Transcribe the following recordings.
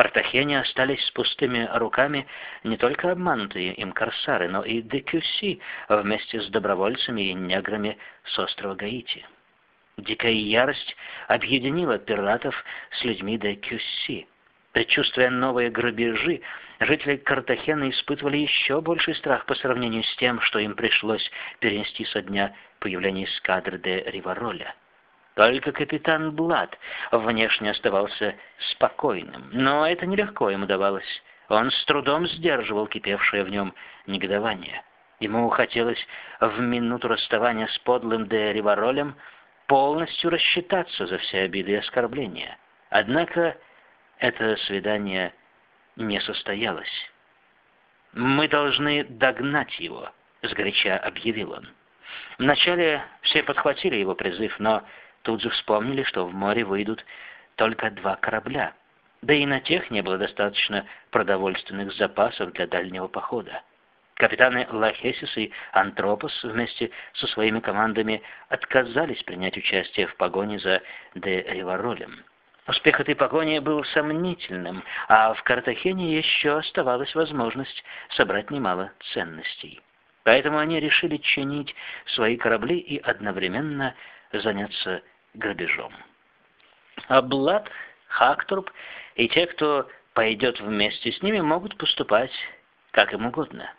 Картахене остались с пустыми руками не только обманутые им корсары, но и Декюси вместе с добровольцами и неграми с острова Гаити. Дикая ярость объединила пиратов с людьми Декюси. Предчувствуя новые грабежи, жители Картахена испытывали еще больший страх по сравнению с тем, что им пришлось перенести со дня появления эскадры де Ривароля. Только капитан Блад внешне оставался спокойным, но это нелегко ему давалось. Он с трудом сдерживал кипевшее в нем негодование. Ему хотелось в минуту расставания с подлым де Риваролем полностью рассчитаться за все обиды и оскорбления. Однако это свидание не состоялось. «Мы должны догнать его», — сгоряча объявил он. Вначале все подхватили его призыв, но тут же вспомнили, что в море выйдут только два корабля, да и на тех не было достаточно продовольственных запасов для дальнего похода. Капитаны Лахесис и Антропос вместе со своими командами отказались принять участие в погоне за Де Риваролем. Успех этой погони был сомнительным, а в Картахене еще оставалась возможность собрать немало ценностей. Поэтому они решили чинить свои корабли и одновременно заняться грабежом. А Блад, Хактурб и те, кто пойдет вместе с ними, могут поступать как им угодно.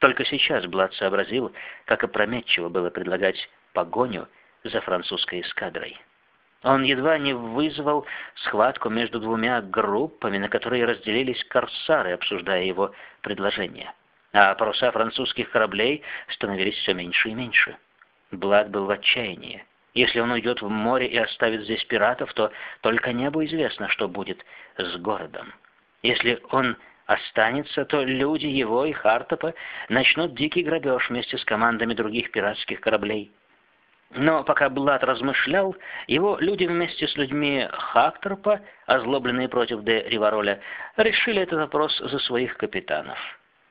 Только сейчас Блад сообразил, как опрометчиво было предлагать погоню за французской эскадрой. Он едва не вызвал схватку между двумя группами, на которые разделились корсары, обсуждая его предложение. А паруса французских кораблей становились все меньше и меньше. Блад был в отчаянии. Если он уйдет в море и оставит здесь пиратов, то только небу известно, что будет с городом. Если он останется, то люди его и Хартопа начнут дикий грабеж вместе с командами других пиратских кораблей. Но пока Блад размышлял, его люди вместе с людьми Хакторпа, озлобленные против де Ривароля, решили этот вопрос за своих капитанов.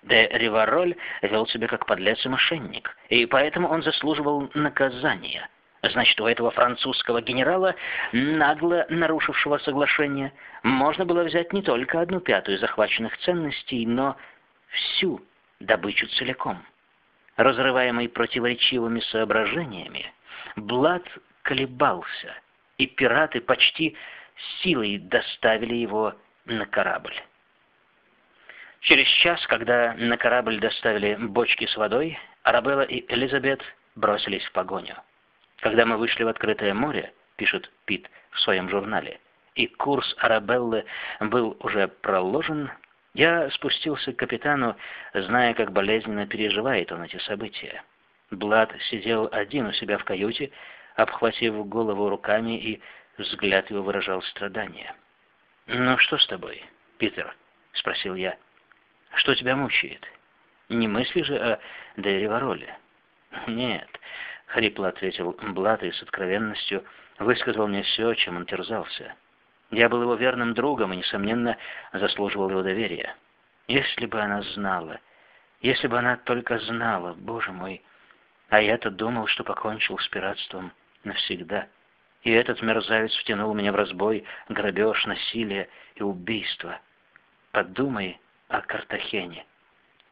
Де Ривароль вел себя как подлец и мошенник, и поэтому он заслуживал наказания. Значит, у этого французского генерала, нагло нарушившего соглашение, можно было взять не только одну пятую захваченных ценностей, но всю добычу целиком. Разрываемый противоречивыми соображениями, Блад колебался, и пираты почти силой доставили его на корабль. Через час, когда на корабль доставили бочки с водой, Арабелла и Элизабет бросились в погоню. Когда мы вышли в открытое море, пишет Пит в своем журнале, и курс Арабеллы был уже проложен, я спустился к капитану, зная, как болезненно переживает он эти события. Блад сидел один у себя в каюте, обхватив голову руками, и взгляд его выражал страдание. «Ну что с тобой, Питер?» — спросил я. «Что тебя мучает? Не мысли же о Дейревароле?» «Нет», — хрипло ответил Блад и с откровенностью высказал мне все, чем он терзался. Я был его верным другом и, несомненно, заслуживал его доверия. Если бы она знала, если бы она только знала, боже мой, а я-то думал, что покончил с пиратством навсегда. И этот мерзавец втянул меня в разбой, грабеж, насилие и убийство. Подумай о Картахене.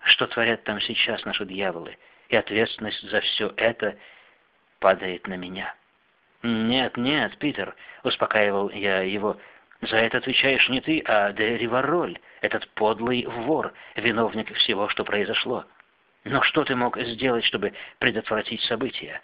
Что творят там сейчас наши дьяволы? И ответственность за все это падает на меня. «Нет, нет, Питер», — успокаивал я его, — «за это отвечаешь не ты, а де Ривароль, этот подлый вор, виновник всего, что произошло». Но что ты мог сделать, чтобы предотвратить события?